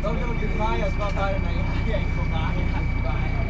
Huwag na mag-desmaya, baka tayo na yung ay kumain at bahay.